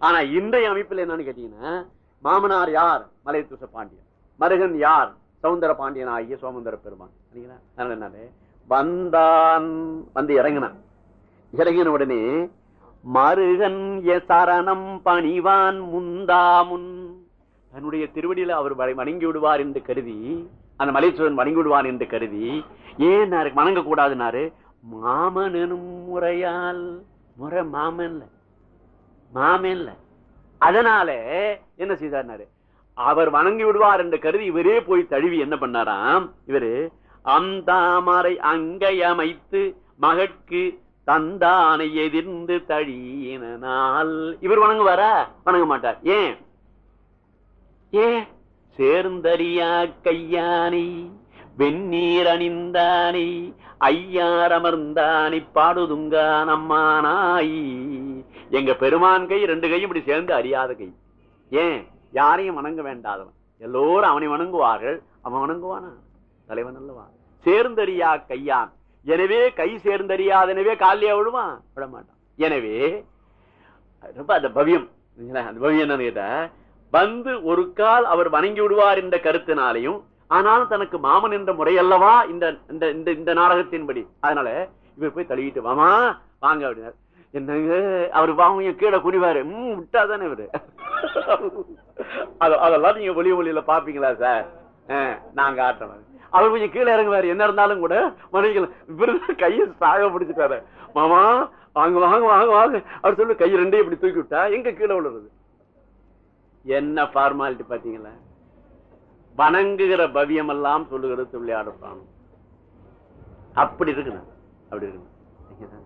ஆனா இன்றைய அமைப்பில் என்னன்னு கேட்டீங்கன்னா மாமனார் யார்? மலையத்துச பாண்டியன். மருகன் யார்? சவுந்தர பாண்டியன் ஆகிய சோமந்தர பெருமான். அதனால என்னாலே வந்தான். வந்து இறங்கினான். இறங்கின உடனே மருகன் எ சரணம் பணிவான் முந்தாமுன். தன்னுடைய திருவடியில அவர் வணங்கி விடுவார் என்று கருதி அந்த மலைச்சுவன் வணங்கி விடுவார் என்று கருதி ஏன் வணங்க கூடாதுனாரு மாமன் முறையால். முறை மாமன் நாமே இல்ல. அதனால என்ன செய்தார் அவர் வணங்கி விடுவார் என்று கருதி இவரே போய் தழுவி என்ன பண்ணாராம்? இவரு அந்தாமரை அங்கை அமைத்து மகட்கு தந்தானை எதிர்ந்து தழியினால் இவர் வணங்குவாரா? வணங்க மாட்டார். ஏன்? ஏன்? சேர்ந்தறியா கையானை வெந்நீர் அணிந்தானை ஐயார் அமர்ந்தானை பாடுதுங்கா நம்மானாய் எங்க பெருமான் கை ரெண்டு கையும் இப்படி சேர்ந்து அறியாத கை. ஏன்? யாரையும் வணங்க வேண்டாதவன். எல்லோரும் அவனை வணங்குவார்கள். அவன் வணங்குவானா? தலைவன் அல்லவா? சேர்ந்தறியா கையான். எனவே கை சேர்ந்தறியாதனவே காலியா விழுவான் விட மாட்டான் எனவே ரொம்ப அந்த பவியம். அந்த பவியம் என்னன்னு கேட்டா வந்து ஒரு கால் அவர் வணங்கி விடுவார் என்ற கருத்தினாலையும் ஆனாலும் தனக்கு மாமன் என்ற முறை அல்லவா இந்த இந்த இந்த இந்த நாடகத்தின்படி. அதனால இவர் போய் தழுவிட்டு வாமா வாங்க அப்படின்னாரு. என்னங்க அவர் வாங்க கீழே குனிவாரு. உம் விட்டாதானே இவரு? அதெல்லாம் நீங்க ஒளி ஒளியில பாப்பீங்களா சார்? நாங்க ஆட்டணும் அவர் கொஞ்சம் கீழே இறங்குவாரு. என்ன இருந்தாலும் கூட மனைவிகள் இவரு கையை சாக பிடிச்சிட்டாரு. மாமா வாங்க வாங்க வாங்க வாங்க. அவர் சொல்லி கை ரெண்டையும் இப்படி தூக்கி விட்டா எங்க கீழே விழுறது? என்ன ஃபார்மாலிட்டி பாத்தீங்களா வணங்குகிற பவியம் எல்லாம் சொல்லுகிறது விளையாடுப்பான் அப்படி இருக்கணும் அப்படி இருக்குண்ணா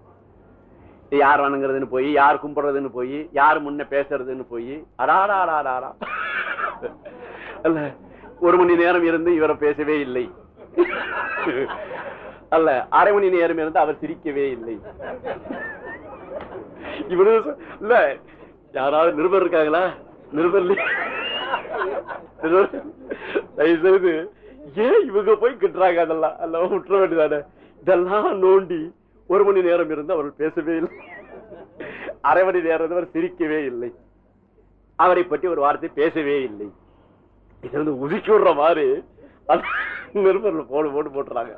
யார் வணங்குறதுன்னு போய் யார் கும்பிடுறதுன்னு போய் யார் முன்ன பேசுறதுன்னு போய் அடாடாடாடாடா அல்ல ஒரு மணி நேரம் இருந்து இவரை பேசவே இல்லை. அல்ல அரை மணி நேரம் இருந்து அவர் சிரிக்கவே இல்லை. இவரு இல்ல யாராவது நிருபர் இருக்காங்களா? நிருபர் நிருபர்? தயவு செய்து ஏன் இவங்க போய் கிட்டுறாங்க அதெல்லாம்? அல்ல விட்டுற வேண்டியதானே? இதெல்லாம் நோண்டி ஒரு மணி நேரம் இருந்து அவர் பேசவே இல்லை. அரை மணி நேரம் அவர் சிரிக்கவே இல்லை. அவரை பற்றி ஒரு வார்த்தை பேசவே இல்லை. இது வந்து உதிக்கி விடுற மாதிரி நிருபர்கள் போடு போட்டு போட்டுறாங்க.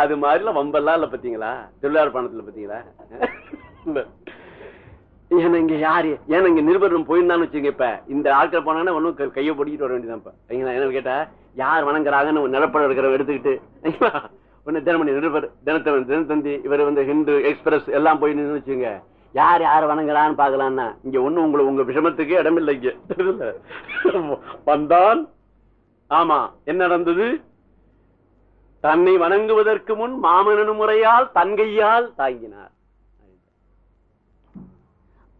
அது மாதிரிலாம் வம்பெல்லாம் இல்லை பார்த்தீங்களா? தொழிலாளர் பணத்துல பார்த்தீங்களா? ஏன்னா இங்க யாரு? ஏன்னா இங்க நிருபரம் போயிருந்தான்னு வச்சுங்க இப்ப. இந்த ஆட்கள் போனாங்கன்னா ஒன்றும் கையை பிடிக்கிட்டு வர வேண்டியதான் இப்ப. சரிங்களா? என்னன்னு கேட்டா யார் வணங்குறாங்கன்னு நிலப்படம் எடுக்கிற எடுத்துக்கிட்டு தினமணி நிருபர் தினத்தவன் தினத்தந்தி இவர் வந்து ஹிந்து எக்ஸ்பிரஸ் எல்லாம் போய் நின்று வச்சுங்க. யார் யார் வணங்குறான்னு பாக்கலாம்னா இங்க ஒண்ணு உங்களை உங்க விஷமத்துக்கு இடம் இல்லை இங்க வந்தான். ஆமா என்ன நடந்தது? தன்னை வணங்குவதற்கு முன் மாமனு முறையால் தன் கையால் தாங்கினார்.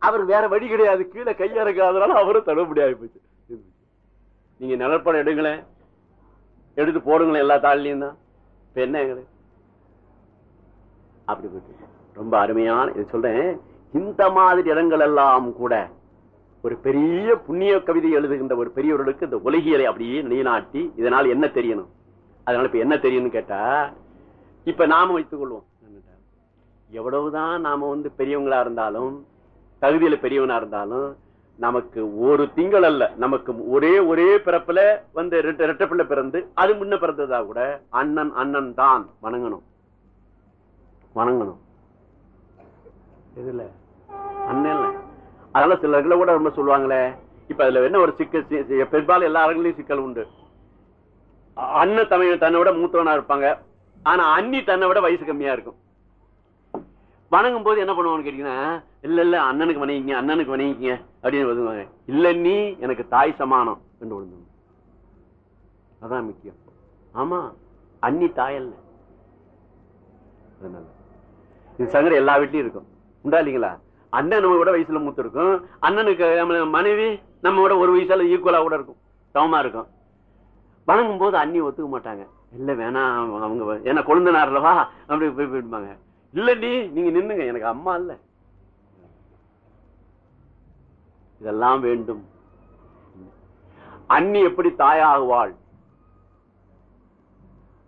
அவர் வேற வழி கிடையாது. கீழே கையறக்காதனால அவரும் தடுப்படியாகி போச்சு நீங்க நிலப்படம் எடுங்களேன். எடுத்து போடுங்களேன் எல்லா தாள்லயும் தான். இப்ப என்ன அப்படி போயிட்டு ரொம்ப அருமையான இது சொல்றேன். இந்த மாதிரி இடங்கள் எல்லாம் கூட ஒரு பெரிய புண்ணிய கவிதை எழுதுகின்ற ஒரு பெரியவர்களுக்கு இந்த உலகியலை அப்படியே நீநாட்டி இதனால் என்ன தெரியணும்? அதனால இப்ப என்ன தெரியணும்னு கேட்டா இப்ப நாம வைத்துக் கொள்வோம். எவ்வளவுதான் நாம வந்து பெரியவங்களா இருந்தாலும் தகுதியில பெரியவனா இருந்தாலும் நமக்கு ஒரு திங்கள் அல்ல நமக்கு ஒரே ஒரே பிறப்புல வந்து ரெட்ட பிள்ளை பிறந்து அது முன்ன பிறந்ததா கூட அண்ணன் அண்ணன் தான் வணங்கணும். வணங்கணும். இதுல அண்ணன் இல்ல. அதனால சிலர்களை கூட ரொம்ப சொல்லுவாங்களே இப்ப அதுல என்ன ஒரு சிக்கல் பெரும்பாலும் எல்லா இடங்களையும் சிக்கல் உண்டு. அண்ணன் தமிழ் தன்னை விட மூத்தவனா இருப்பாங்க. ஆனா அண்ணி தன்னை விட வயசு கம்மியா இருக்கும். வணங்கும் போது என்ன பண்ணுவான்னு கேட்டீங்கன்னா இல்ல இல்ல அண்ணனுக்கு வணங்கிங்க அண்ணனுக்கு வணங்கிங்க அப்படின்னு ஒதுங்குவாங்க இல்ல நீ எனக்கு தாய் சமானம் என்று விழுந்து அதான் முக்கியம். ஆமா அண்ணி தாயல்ல அதனால. இது சங்கர எல்லா வீட்லயும் இருக்கும். உண்டா இல்லைங்களா? அண்ணன் நம்ம விட வயசுல மூத்து இருக்கும். அண்ணனுக்கு நம்ம மனைவி நம்ம விட ஒரு வயசுல ஈக்குவலா கூட இருக்கும். சமமா இருக்கும். வணங்கும் போது அண்ணி ஒத்துக்க மாட்டாங்க. இல்ல வேணாம் அவங்க வ- ஏன்னா கொழுந்தனார்லவா அப்படி போய் போயிடுவாங்க இல்ல நீ நீங்க நின்னுங்க. எனக்கு அம்மா இல்ல. இதெல்லாம் வேண்டும். அண்ணி எப்படி தாயாகுவாள்?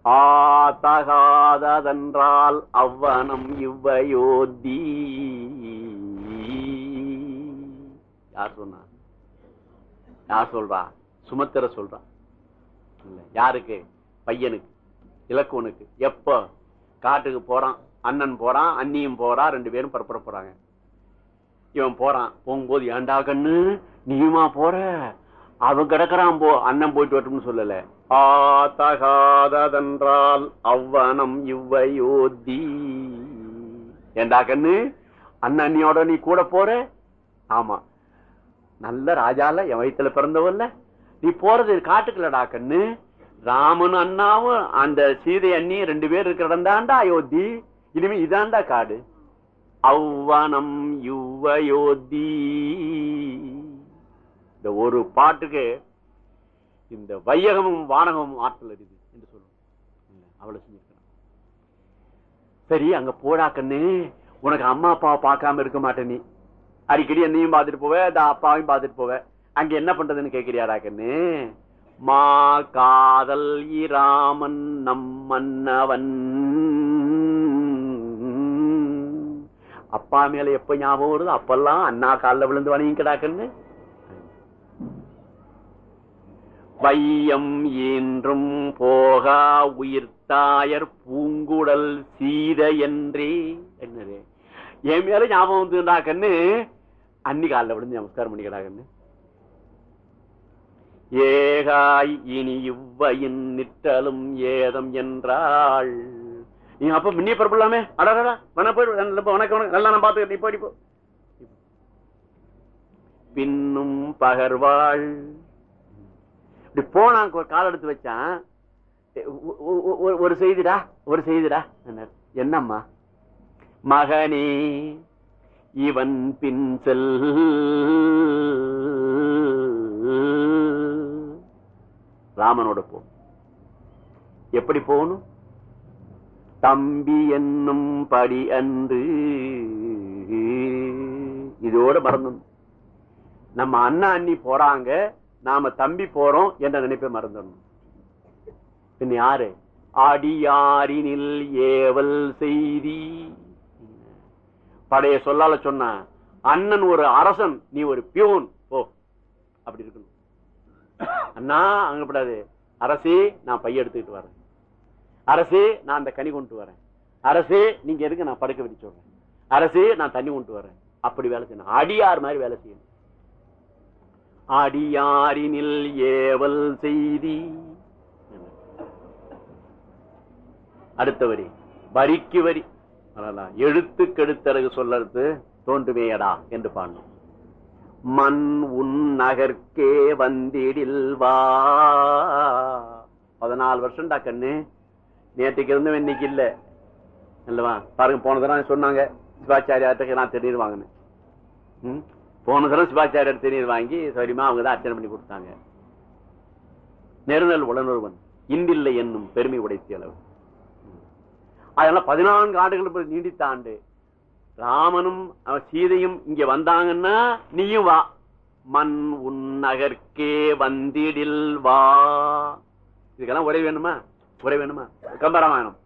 ஆதகாததென்றால் அவ்வனம் இவ்வயோதி. யார் சொன்னா? யார் சொல்றா? சுமத்திர சொல்றா. இல்ல யாருக்கு? பையனுக்கு இலக்குவனுக்கு. எப்போ? காட்டுக்கு போறான். அண்ணன் போறான் அண்ணியும் போறா ரெண்டு பேரும் பரப்புற போறாங்க. இவன் போறான் போகும்போது ஏண்டா கண்ணு நீயுமா போற? அவன் கிடக்குறான் போ அண்ணன் போயிட்டு வரட்டும்னு சொல்லல. ஆதகாததென்றால் அவ்வனம் இவ்வையோதி. ஏண்டா கண்ணு அண்ணன் அண்ணியோட நீ கூட போற? ஆமா. நல்ல ராஜால என் வயிற்றுல பிறந்தவல்ல. நீ போறது காட்டுக்கலடா கண்ணு. ராமன் அண்ணாவும் அந்த சீதை அண்ணி ரெண்டு பேர் இருக்கிற இடம் அயோத்தி. இனிமே இதாண்டா காடு. அவ்வனம் யுவயோதி. இந்த ஒரு பாட்டுக்கு இந்த வையகமும் வானகமும் ஆற்றல் இருக்குது என்று சொல்லுவோம் அவ்வளவு செஞ்சிருக்கிறான் சரி அங்க போடா கண்ணு. உனக்கு அம்மா அப்பாவை பார்க்காம இருக்க மாட்டே நீ. அடிக்கடி என்னையும் பார்த்துட்டு போவ இந்த அப்பாவையும் பார்த்துட்டு போவ. அங்க என்ன பண்றதுன்னு கேக்குறியாடா கண்ணு? மா காதல் இராமன் நம் மன்னவன். அப்பா மேல எப்ப ஞாபகம் வருது அப்பெல்லாம் அண்ணா காலில் விழுந்து வணங்கிக்கடா கண்ணு வையம் என்றும் போகா உயிர்த்தாயர் பூங்குடல் சீத என்றே. என்னது? என் மேல ஞாபகம் வந்துடாக்கன்னு அன்னி காலில் விழுந்து நமஸ்காரம் பண்ணிக்கடா கண்ணு ஏகாய் இனி இவ்வையின் நிற்றலும் ஏதம் என்றாள். நீ அப்ப முன்னே பரப்பிடலாமே அடடா வன போய் வணக்கம் வணக்கம் நல்லா நான் பார்த்து நீ போடி போ. பின்னும் பகர்வாள். இப்படி போனான் ஒரு கால் எடுத்து வச்சான். ஒரு செய்திடா ஒரு செய்திடா என்னம்மா? மகனே இவன் பின் செல். ராமனோட போ. எப்படி போகணும்? தம்பி என்னும் படி அன்று. இதோட மறந்துடணும். நம்ம அண்ணா அண்ணி போறாங்க. நாம தம்பி போறோம் என்ற நினைப்பை மறந்துடணும். பின் யாரு? அடியாரினில் ஏவல் செய்தி. படைய சொல்லால சொன்ன அண்ணன் ஒரு அரசன் நீ ஒரு பியூன். போ. அப்படி இருக்கணும். அண்ணா அங்கப்படாது அரசே நான் பைய எடுத்துக்கிட்டு வரேன். அரசே நான் அந்த கனி கொண்டு வரேன். அரசே நீங்க எதுக்கு நான் படுக்க விட்டு சொல்றேன் அரசே நான் தண்ணி கொண்டு வரேன். அப்படி வேலை செய்யணும். அடியார் மாதிரி வேலை செய்யணும். அடியாரினில் ஏவல் செய்தி. அடுத்த வரி. வரிக்கு வரி. அவ்வளவுதான். எழுத்துக்கெடுத்தரகு சொல்லறது தோன்றுமேயடா என்று பாடணும். மண் உன் நகர்க்கே வந்திடில் வா. பதினாலு வருஷம்டா கண்ணு. நேற்றுக்கு இருந்தும் இன்னைக்கு இல்ல. இல்லவா பாருங்க போன தடவை சொன்னாங்க சிவாச்சாரியார்த்துக்கு நான் திருநீர் வாங்கினேன். ம்? போன தடவை சிவாச்சாரியார் திருநீர் வாங்கி சௌரியமா அவங்க தான் அர்ச்சனை பண்ணி கொடுத்தாங்க. நெருநல் உடனுருவன் இன்றில்லை என்னும் பெருமை உடைத்திய அளவு அதனால பதினான்கு ஆண்டுகள் நீடித்த ஆண்டு ராமனும் அவன் சீதையும் இங்க வந்தாங்கன்னா நீயும் வா. மண் உன் நகர்க்கே வந்திடில் வா. இதுக்கெல்லாம் உரை வேணுமா? உரை வேணுமா? கம்பராமாயணம்.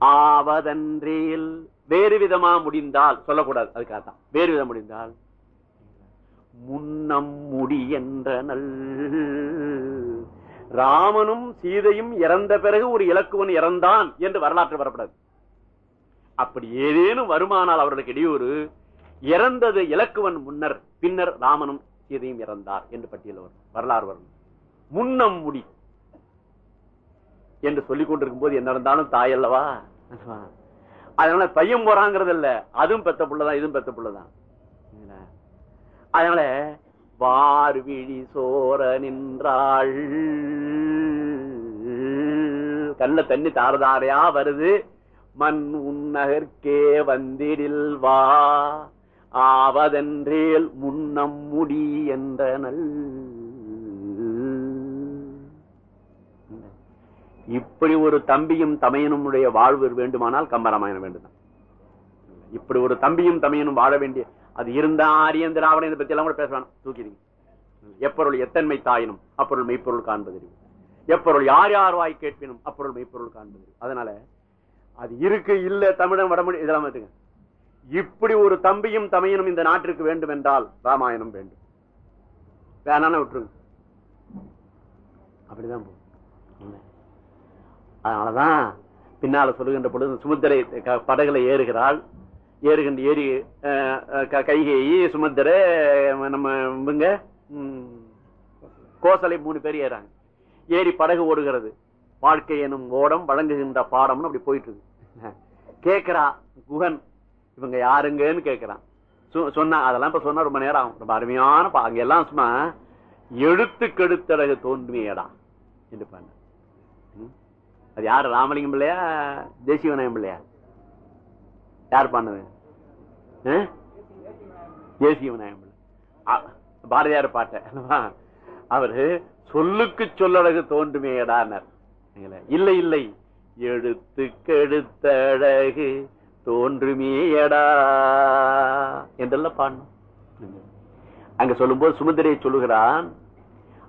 ஆவதன்றில் வேறு விதமா முடிந்தால் சொல்லக்கூடாது அதுக்காகத்தான் வேறு விதம் முடிந்தால் முன்னம் முடி என்ற நல். ராமனும் சீதையும் இறந்த பிறகு ஒரு இலக்குவன் இறந்தான் என்று வரலாற்று வரப்படாது. அப்படி ஏதேனும் வருமானால் அவர்களுக்கு இடையூறு இறந்தது இலக்குவன் முன்னர் பின்னர் ராமனும் சீதையும் இறந்தார் என்று பட்டியல் வரும் வரலாறு வரும். முன்னம் முடி. என்று சொல்லிக் கொண்டிருக்கும் போது என்ன இருந்தாலும் தாய் அல்லவா? அதனால பையன் போறாங்கிறது இல்ல. அதுவும் பெத்த புள்ளதான் இதுவும் பெத்த புள்ளதான். அதனால வார்விழி சோர நின்றாள். கல்ல தண்ணி தாரதாரையா வருது. மண் உன்னகர்க்கே வந்திடில் வா. ஆவதென்றேல் முன்னம் முடி என்றனல் இப்படி ஒரு தம்பியும் தமையனுடைய வாழ்வு வேண்டுமானால் கம்பராமாயணம் வேண்டுதான் இப்படி ஒரு தம்பியும் தமையனும் வாழ வேண்டிய அது இருந்தா ஆரியம் திராவிடம் இதை பத்தி எல்லாம் கூட பேசலாம். தூக்கிடுங்க. எப்பொருள் எத்தன்மை தாயினும் அப்பொருள் மெய்ப்பொருள் காண்பதறிவு. எப்பொருள் யார் யார் வாய் கேட்பினும் அப்பொருள் மெய்ப்பொருள் காண்பதறிவு. அதனால அது இருக்கு இல்ல தமிழன் வடமொழி இதெல்லாம் பார்த்துங்க இப்படி ஒரு தம்பியும் தமையனும் இந்த நாட்டிற்கு வேண்டும் என்றால் ராமாயணம் வேண்டும். வேணான்னு விட்டுருங்க. அப்படிதான் போகும். அதனாலதான் பின்னால சொல்லுகின்ற பொழுது சுமுத்திரை க- படகுல ஏறுகிறாள். ஏறுகின்ற ஏறி க- கைகேயி சுமத்திர நம்ம இவங்க கோசலை மூணு பேர் ஏறாங்க. ஏறி படகு ஓடுகிறது. வாழ்க்கை எனும் ஓடம் வழங்குகின்ற பாடம்னு அப்படி போயிட்டு இருக்கு கேக்குறா குகன். இவங்க யாருங்கன்னு கேக்குறான். சொன்னா அதெல்லாம் இப்ப சொன்னா ரொம்ப நேரம் ஆகும். ரொம்ப அருமையான பா- அங்க எல்லாம் சும்மா எழுத்துக்கெடுத்தடகு தோன்றுமையடா என்று பண்ண அது யார் ராமலிங்கம் பிள்ளையா தேசிய விநாயகம் பிள்ளையா? யார் பண்ணது தேசிய விநாயகம் பிள்ளை. பாரதியார் பாட்டை அல்லவா? அவரு சொல்லுக்கு சொல்லழகு தோன்றுமேடானார் சரிங்களா? இல்லை இல்லை எழுத்துக்கெடுத்தழகு தோன்றுமேயடா என்றெல்லாம் பாடணும். அங்க சொல்லும்போது சுமந்திரியை சொல்லுகிறான்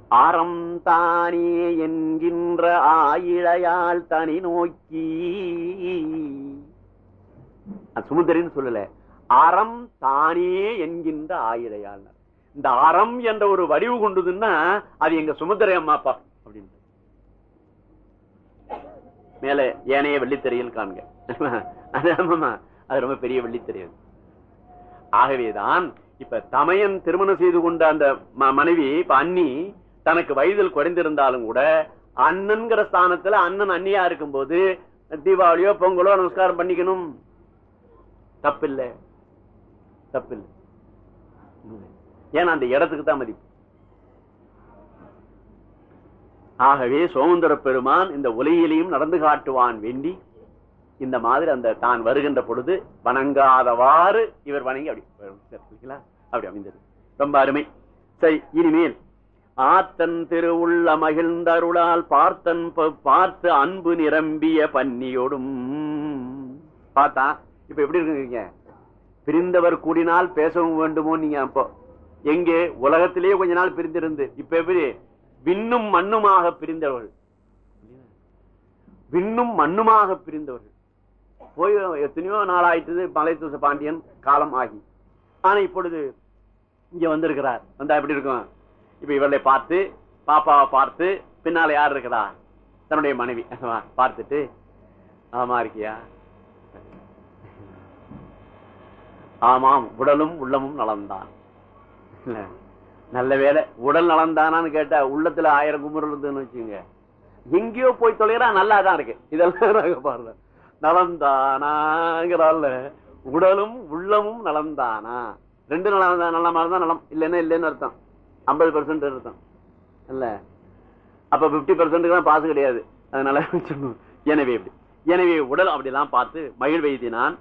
அறம் தானே என்கின்ற ஆயிழையால் தனி நோக்கி. அது சொல்லல. அறம் தானே என்கின்ற ஆயிழையால் இந்த அறம் என்ற ஒரு வடிவு கொண்டதுன்னா அது எங்க சுமந்திரை அம்மாப்பா அப்படின்னு மேல ஏனைய வெள்ளித்திரையில் காண்க. அது ரொம்ப பெரிய வெள்ளித்திரையது ஆகவேதான் இப்ப தமையன் திருமணம் செய்து கொண்ட அந்த ம- மனைவி இப்ப அன்னி தனக்கு வயதில் குறைந்திருந்தாலும் கூட அண்ணன்கிற ஸ்தானத்துல அண்ணன் அண்ணியா இருக்கும் போது தீபாவளியோ பொங்கலோ நமஸ்காரம் பண்ணிக்கணும். தப்பில்ல. தப்பில்ல. ஏன்னா அந்த இடத்துக்கு தான் மதிப்பு. ஆகவே சோமந்தர பெருமான் இந்த உலகிலையும் நடந்து காட்டுவான் வேண்டி இந்த மாதிரி அந்த தான் வருகின்ற பொழுது வணங்காதவாறு இவர் வணங்கி அப்படி அப்படி அமைந்தது. ரொம்ப அருமை. சரி இனிமேல் ஆத்தன் திருவுள்ள மகிழ்ந்தருளால் பார்த்தன் ப- பார்த்து அன்பு நிரம்பிய பன்னியோடும். பார்த்தா? இப்ப எப்படி இருக்குங்க பிரிந்தவர் கூடினால் பேசவும் வேண்டுமோ நீங்க அப்போ? எங்கே? உலகத்திலேயே கொஞ்ச நாள் பிரிந்திருந்து. இப்ப எப்படி? விண்ணும் மண்ணுமாக பிரிந்தவர்கள். விண்ணும் மண்ணுமாக பிரிந்தவர்கள். போய் எத்தனையோ நாள் ஆயிட்டது மலைத்தூச பாண்டியன் காலம் ஆகி. ஆனா இப்பொழுது இங்க வந்திருக்கிறார். வந்தா எப்படி இருக்கும்? இப்ப இவர்களை பார்த்து பாப்பாவை பார்த்து பின்னால யார் இருக்கிறா தன்னுடைய மனைவி. பார்த்துட்டு ஆமா இருக்கியா? ஆமாம் உடலும் உள்ளமும் நலம்தான். நல்ல வேலை உடல் நலம்தானான்னு கேட்டா உள்ளத்துல ஆயிரம் குமுறல் இருந்துன்னு வச்சுங்க எங்கேயோ போய் தொலைகிறா நல்லா தான் இருக்கு. இதெல்லாம் பாருங்க. நலம்தானாங்கிறால உடலும் உள்ளமும் நலம்தானா? ரெண்டு நலம் தான் நல்ல மாதிரி நலம். இல்லைன்னா இல்லைன்னு அர்த்தம். ஐம்பது பெர்சன்ட் இருக்கும் இல்ல? அப்ப பிப்டி பெர்சன்ட் பாசு கிடையாது. அதனால எனவே இப்படி. எனவே உடல் அப்படிலாம் பார்த்து மகிழ்வெய்தினான்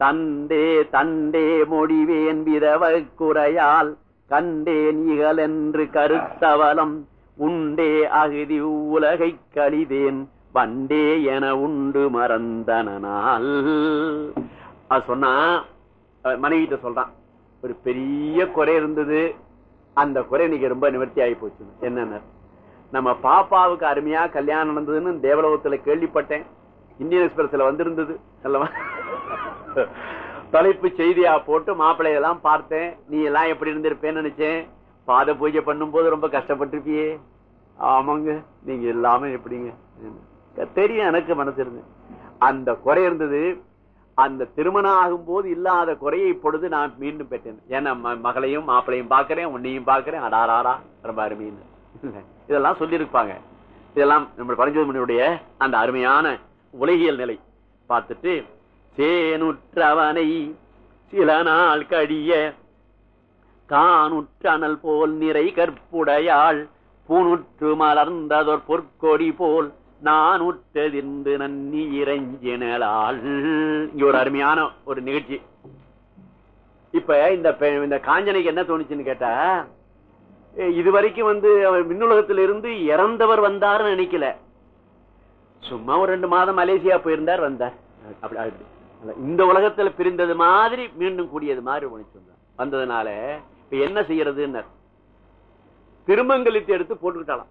தண்டே தண்டே மொழிவேன் விதவ குறையால் கண்டேன் இகல் என்று கருத்தவலம் உண்டே அகுதி உலகை கழிதேன் வண்டே என உண்டு மறந்தனால் அது சொன்னா மனைவிட்ட சொல்றான். ஒரு பெரிய குறை இருந்தது. அந்த குறை இன்னைக்கு ரொம்ப நிவர்த்தி ஆகி போச்சு என்னன்னு? நம்ம பாப்பாவுக்கு அருமையா கல்யாணம் நடந்ததுன்னு தேவலோகத்துல கேள்விப்பட்டேன். இந்தியன் எக்ஸ்பிரஸ்ல வந்திருந்தது. அல்லவா? தலைப்பு செய்தியா போட்டு மாப்பிள்ளையெல்லாம் பார்த்தேன். நீ எல்லாம் எப்படி இருந்திருப்பேன்னு நினைச்சேன். பாத பூஜை பண்ணும்போது ரொம்ப கஷ்டப்பட்டிருப்பியே. ஆமாங்க நீங்க எல்லாமே எப்படிங்க? தெரியும் எனக்கு மனசு இருந்து. அந்த குறை இருந்தது அந்த திருமணம் ஆகும் போது இல்லாத குறையை இப்பொழுது நான் மீண்டும் பெற்றேன். ஏன்னா ம- மகளையும் மாப்பிளையும் பாக்குறேன் உன்னையும் பாக்குறேன் அடாராரா ரொம்ப அருமைன்னு. இதெல்லாம் சொல்லியிருப்பாங்க. இதெல்லாம் நம்ம பரஞ்சோதிமணியுடைய அந்த அருமையான உலகியல் நிலை. பார்த்துட்டு சேனுற்றவனை சில நாள் கழிய காணுற்றனல் போல் நிறை கற்புடையாள் பூணுற்று மலர்ந்ததொர் பொற்கொடி போல் நான் உற்றதிர்ந்து நன்னி இறைஞ்சினளாள் இங்க ஒரு அருமையான ஒரு நிகழ்ச்சி. இப்ப இந்த இந்த காஞ்சனைக்கு என்ன தோணுச்சுன்னு கேட்டா இது இதுவரைக்கும் வந்து அவர் விண்ணுலகத்திலிருந்து இருந்து இறந்தவர் வந்தாருன்னு நினைக்கல. சும்மா ஒரு ரெண்டு மாதம் மலேசியா போயிருந்தார் வந்தார். அப்படி இந்த உலகத்துல பிரிந்தது மாதிரி மீண்டும் கூடியது மாதிரி உணர்ச்சி வந்ததுனால இப்ப என்ன செய்யறதுன்னு திருமங்கலித்து எடுத்து போட்டுக்கிட்டாலாம்.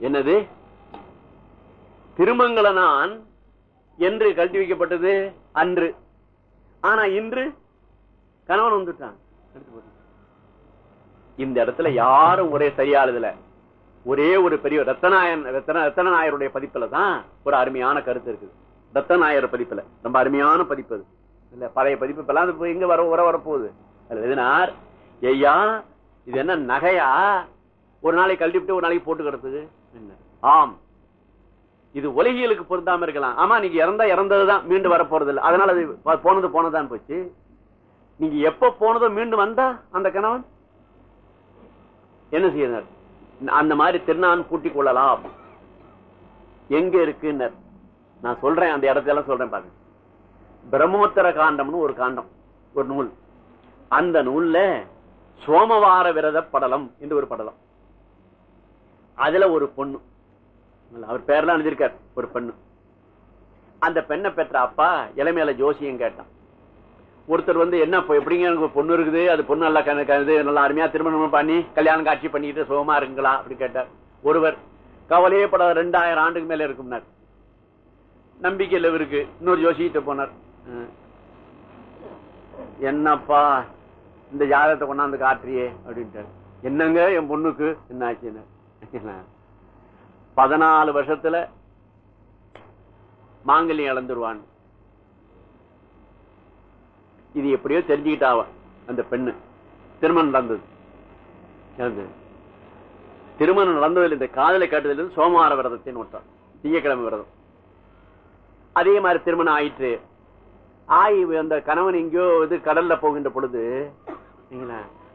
என்னது? திருமங்கல நான் என்று கழட்டி வைக்கப்பட்டது அன்று. ஆனா இன்று கணவன் வந்துட்டான். இந்த இடத்துல யாரும் ஒரே சரியானதுல ஒரே ஒரு பெரிய ரத்தநாயன் ரத்தன ரத்தநாயருடைய பதிப்புல தான் ஒரு அருமையான கருத்து இருக்குது. ரத்தநாயர் பதிப்புல. ரொம்ப அருமையான பதிப்பு அது. இல்ல பழைய பதிப்பு இப்பெல்லாம் எங்க வர உர வரப்போகுது. அது ஐயா இது என்ன நகையா? ஒரு நாளைக்கு கழட்டிவிட்டு ஒரு நாளைக்கு போட்டு என்ன? ஆம். இது உலகியலுக்கு பொருந்தாம இருக்கலாம். ஆமா நீங்க இறந்தா இறந்ததுதான் மீண்டும் வர போறது இல்லை அதனால அது போனது போனதான் போச்சு. நீங்க எப்ப போனதோ மீண்டும் வந்தா அந்த கணவன்? என்ன செய்யணும் அந்த மாதிரி திருநான் பூட்டிக் கொள்ளலாம். எங்க இருக்குன்னர்? நான் சொல்றேன் அந்த இடத்தெல்லாம் சொல்றேன் பாருங்க. பிரம்மோத்தர காண்டம்னு ஒரு காண்டம் ஒரு நூல். அந்த நூல்ல சோமவார விரத படலம் என்று ஒரு படலம். அதுல ஒரு பொண்ணு. அவர் பேர்லாம் எழுதியிருக்கார். ஒரு பெண்ணு. அந்த பெண்ணை பெற்ற அப்பா இளமையில ஜோசியம் கேட்டான். ஒருத்தர் வந்து என்ன எப்படிங்க எனக்கு பொண்ணு இருக்குது? அது பொண்ணு நல்லா கணக்கு நல்லா அருமையா திருமணம் பண்ணி கல்யாணம் காட்சி பண்ணிட்டு சுகமா இருக்குங்களா அப்படி கேட்டார். ஒருவர் கவலையே பட ரெண்டாயிரம் ஆண்டுக்கு மேல இருக்கும்னார் நம்பிக்கையில் இவருக்கு. இன்னொரு ஜோசிகிட்ட போனார். என்னப்பா இந்த ஜாதகத்தை கொண்டாந்து காட்டுறியே? அப்படின்ட்டார். என்னங்க என் பொண்ணுக்கு? என்ன ஆச்சுன்னு. பதினாலு வருஷத்துல மாங்கல்யம் இழந்துருவான். இது எப்படியோ தெரிஞ்சுக்கிட்டாவ அந்த பெண்ணு. திருமணம் நடந்தது. திருமணம் நடந்ததில் இந்த காதலை காட்டுதல் சோமவார விரதத்தை நோட்டான் திங்கக்கிழமை விரதம். அதே மாதிரி திருமணம் ஆயிற்று. ஆயி அந்த கணவன் எங்கேயோ இது கடல்ல போகின்ற பொழுது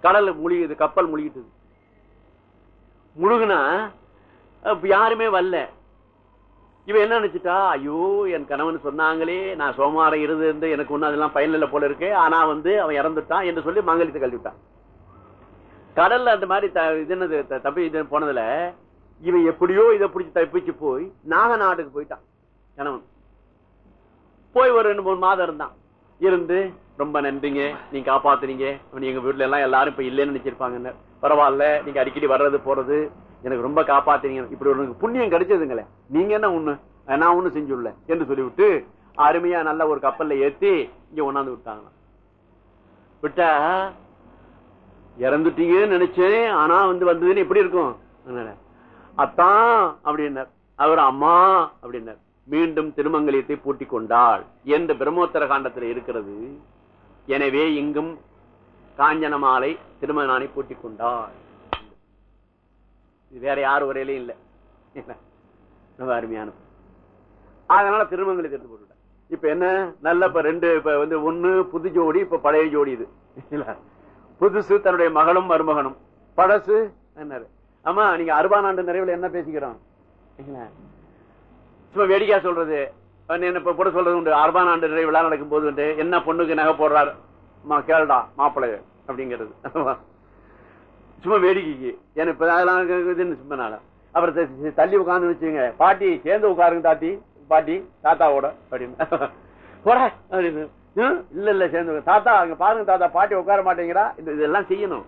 கடல் மூழ்கிது கப்பல் மூழ்கிட்டு முழுகுனா யாருமே வரல. இவன் என்ன நினைச்சிட்டா? ஐயோ என் கணவன் சொன்னாங்களே நான் சோமாரம் இருந்து எனக்கு ஒண்ணு அதெல்லாம் பயனில்ல போல இருக்கு. ஆனா வந்து அவன் இறந்துட்டான் என்று சொல்லி மங்கலத்தை கழுவிட்டான் கடல்ல அந்த மாதிரி த- இது என்னது த- தப்பி இது போனதுல இவன் எப்படியோ இதை பிடிச்சி தப்பிச்சு போய் நாகநாடுக்கு போயிட்டான் கணவன். போய் ஒரு ரெண்டு மூணு மாதம் இருந்தான். இருந்து ரொம்ப நன்றிங்க. நீங்க காப்பாத்துறீங்க எங்க வீட்டுல எல்லாம் எல்லாரும் இப்ப இல்லைன்னு நினைச்சிருப்பாங்க பரவாயில்ல. நீங்க அடிக்கடி வர்றது போறது எனக்கு ரொம்ப காப்பாத்துறீங்க இப்படி ஒரு புண்ணியம் கிடைச்சதுங்களே. நீங்க என்ன ஒண்ணு? நான் ஒண்ணு செஞ்சுள்ள என்று சொல்லிவிட்டு அருமையா நல்ல ஒரு கப்பல்ல ஏத்தி இங்க ஒண்ணாந்து விட்டாங்க விட்டா இறந்துட்டீங்கன்னு நினைச்சேன். ஆனா வந்து வந்ததுன்னு எப்படி இருக்கும்? அத்தான் அப்படின்னார். அவர் அம்மா அப்படின்னார். மீண்டும் திருமங்கலியத்தை பூட்டி கொண்டாள். என்று பிரம்மோத்தர காண்டத்தில் இருக்கிறது. எனவே இங்கும் காஞ்சன மாலை திருமணானை பூட்டிக் கொண்டார். இது வேற யார் உரையிலையும் இல்லை. ரொம்ப அருமையான அதனால திருமணங்களை எடுத்து போட்டுட்டேன் இப்ப என்ன? நல்ல இப்ப ரெண்டு இப்ப வந்து ஒண்ணு புது ஜோடி இப்ப பழைய ஜோடி இது. புதுசு தன்னுடைய மகளும் மருமகனும். பழசு என்ன ஆமா நீங்க அறுபானாண்டு நிறைவுல என்ன பேசிக்கிறோம்? சும்மா வேடிக்கையா சொல்றது. இப்ப கூட சொல்றது உண்டு. அறுபானாண்டு நிறைவு விழா நடக்கும் போது என்ன பொண்ணுக்கு நகை போடுறாரு? கேள்டா கேளுடா மாப்பிள்ளை அப்படிங்கிறது. சும்மா வேடிக்கைக்கு. ஏன்னா இப்ப அதெல்லாம் சும்மா நாளா. அப்புறம் தள்ளி உட்காந்து வச்சுங்க பாட்டி சேர்ந்து உட்காருங்க தாத்தி. பாட்டி தாத்தாவோட அப்படின்னு. போட அப்படின்னு. இல்ல இல்ல சேர்ந்து தாத்தா அங்க பாருங்க தாத்தா பாட்டி உட்கார மாட்டேங்கிறா. இந்த இதெல்லாம் செய்யணும்.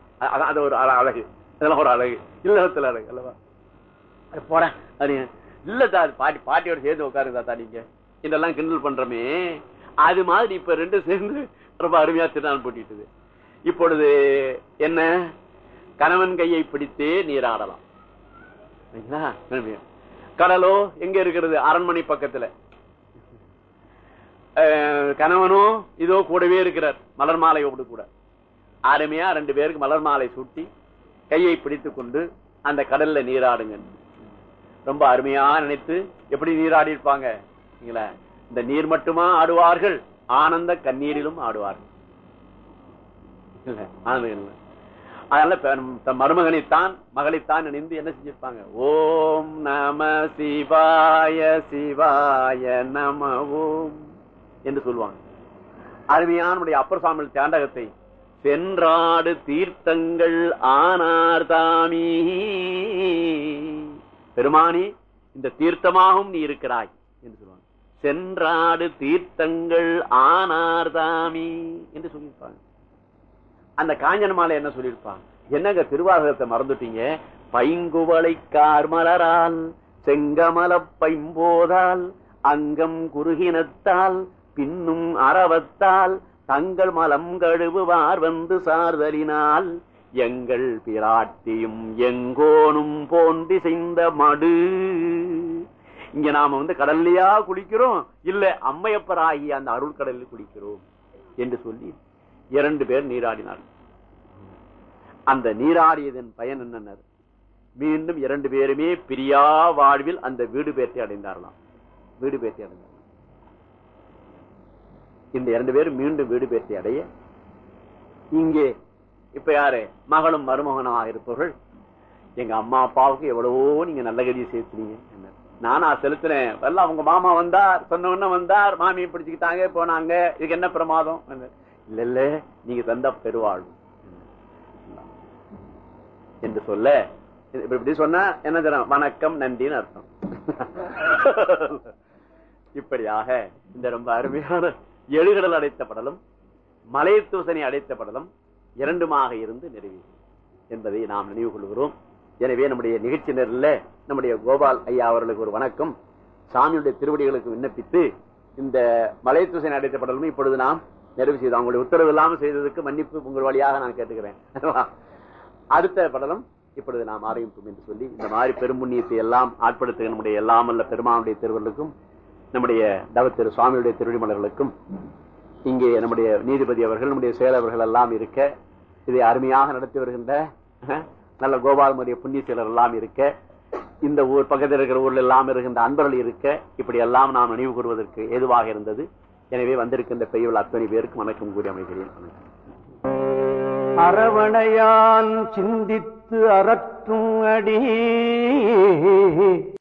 அது ஒரு அழகு. இதெல்லாம் ஒரு அழகு. இல்லத்துல அழகு அல்லவா போறேன் அப்படின்னு. இல்ல தா பாட்டி பாட்டியோட சேர்ந்து உட்காருங்க தாத்தா நீங்க. இதெல்லாம் கிண்டல் பண்றோமே. அது மாதிரி இப்ப ரெண்டு சேர்ந்து ரொம்ப அருமையா திருநாள் போட்டிட்டு இப்பொழுது என்ன? கணவன் கையை பிடித்தே நீராடலாம் சரிங்களா? கடலோ எங்க இருக்கிறது? அரண்மனை பக்கத்துல. கணவனோ இதோ கூடவே இருக்கிறார். மலர் மாலையோடு கூட. அருமையா ரெண்டு பேருக்கு மலர் மாலை சூட்டி கையை பிடித்துக் கொண்டு அந்த கடல்ல நீராடுங்க. ரொம்ப அருமையா நினைத்து எப்படி நீராடி இருப்பாங்க இந்த நீர் மட்டுமா ஆடுவார்கள்? ஆனந்த கண்ணீரிலும் ஆடுவார்கள். அதனால மருமகனைத்தான் மகளைத்தான் நினைந்து என்ன செஞ்சிருப்பாங்க? ஓம் நம சிவாய சிவாய நம ஓம் என்று சொல்லுவாங்க. அருமையான அப்பர் சாமி தாண்டகத்தை சென்றாடு தீர்த்தங்கள் ஆனார் தாமி. பெருமானி இந்த தீர்த்தமாகவும் நீ இருக்கிறாய் என்று சொல்லுவாங்க. சென்றாடு தீர்த்தங்கள் ஆனார் தாமி என்று சொல்லியிருப்பாங்க. அந்த காஞ்சன மாலை என்ன சொல்லியிருப்பாங்க? என்னங்க திருவாசகத்தை மறந்துட்டீங்க? பைங்குவளை கார்மலரால் செங்கமல பைம்போதால் அங்கம் குறுகினத்தால் பின்னும் அறவத்தால் தங்கள் மலம் கழுவுவார் வந்து சார்தலினால் எங்கள் பிராட்டியும் எங்கோனும் போன்றி செய்த மடு. இங்க நாம வந்து கடல்லையா குளிக்கிறோம் இல்ல அம்மையப்பராகிய அந்த அருள் கடலில் குளிக்கிறோம் என்று சொல்லி இரண்டு பேர் நீராடினார்கள். அந்த நீராடியதன் பயன் என்னன்னர் மீண்டும் இரண்டு பேருமே பிரியா வாழ்வில் அந்த வீடு பேட்டை அடைந்தார்களாம். வீடு பேட்டை அடைந்தார் இந்த இரண்டு பேரும் மீண்டும் வீடு பேட்டை அடைய இங்கே இப்ப யாரு? மகளும் மருமகனாக இருப்பவர்கள். எங்க அம்மா அப்பாவுக்கு எவ்வளவோ நீங்க நல்ல கதியை சேர்த்துனீங்க என்ன நானா செலுத்தினேன் வரல அவங்க மாமா வந்தார் சொன்ன உடனே வந்தார் மாமியை பிடிச்சுக்கிட்டாங்க போனாங்க. இதுக்கு என்ன பிரமாதம்? இல்ல இல்ல நீங்க தந்த பெருவாழ்வு. என்று சொல்ல இப்ப இப்படி சொன்னா என்ன தரும் வணக்கம் நன்றின்னு அர்த்தம். இப்படியாக இந்த ரொம்ப அருமையான எழுகடல் அடைத்த படலும் மலைத்தூசனை அடைத்த படலும் இரண்டுமாக இருந்து நிறைவு. என்பதை நாம் நினைவு கொள்கிறோம். எனவே நம்முடைய நிகழ்ச்சி நேரில் நம்முடைய கோபால் ஐயா அவர்களுக்கு ஒரு வணக்கம். சாமியுடைய திருவடிகளுக்கு விண்ணப்பித்து இந்த மலையத்துசை அடைத்த படலும் இப்பொழுது நாம் நிறைவு செய்தோம். அவங்களுடைய உத்தரவு இல்லாமல் செய்ததுக்கு மன்னிப்பு உங்கள் வழியாக நான் கேட்டுக்கிறேன். அடுத்த படலம் இப்பொழுது நாம் ஆரம்பிப்போம் என்று சொல்லி இந்த மாதிரி பெருமுன்னியத்தை எல்லாம் ஆட்படுத்துகிற நம்முடைய எல்லாம் அல்ல பெருமானுடைய திருவர்களுக்கும் நம்முடைய தவத்திரு சுவாமியுடைய திருவிமலர்களுக்கும் இங்கே நம்முடைய நீதிபதி அவர்கள் நம்முடைய செயலவர்கள் எல்லாம் இருக்க இதை அருமையாக நடத்தி வருகின்ற நல்ல கோபாலமுடைய புண்ணிய செயலர் எல்லாம் இருக்க இந்த ஊர் பக்கத்தில் இருக்கிற ஊர்ல எல்லாம் இருக்கின்ற அன்பர்கள் இருக்க இப்படி எல்லாம் நாம் நினைவு கூறுவதற்கு ஏதுவாக இருந்தது. எனவே வந்திருக்கின்ற பெய்யுள்ள அத்தனை பேருக்கு வணக்கம் கூறி அமைகிறேன். அரவணையான் சிந்தித்து அறற்றும் அடி.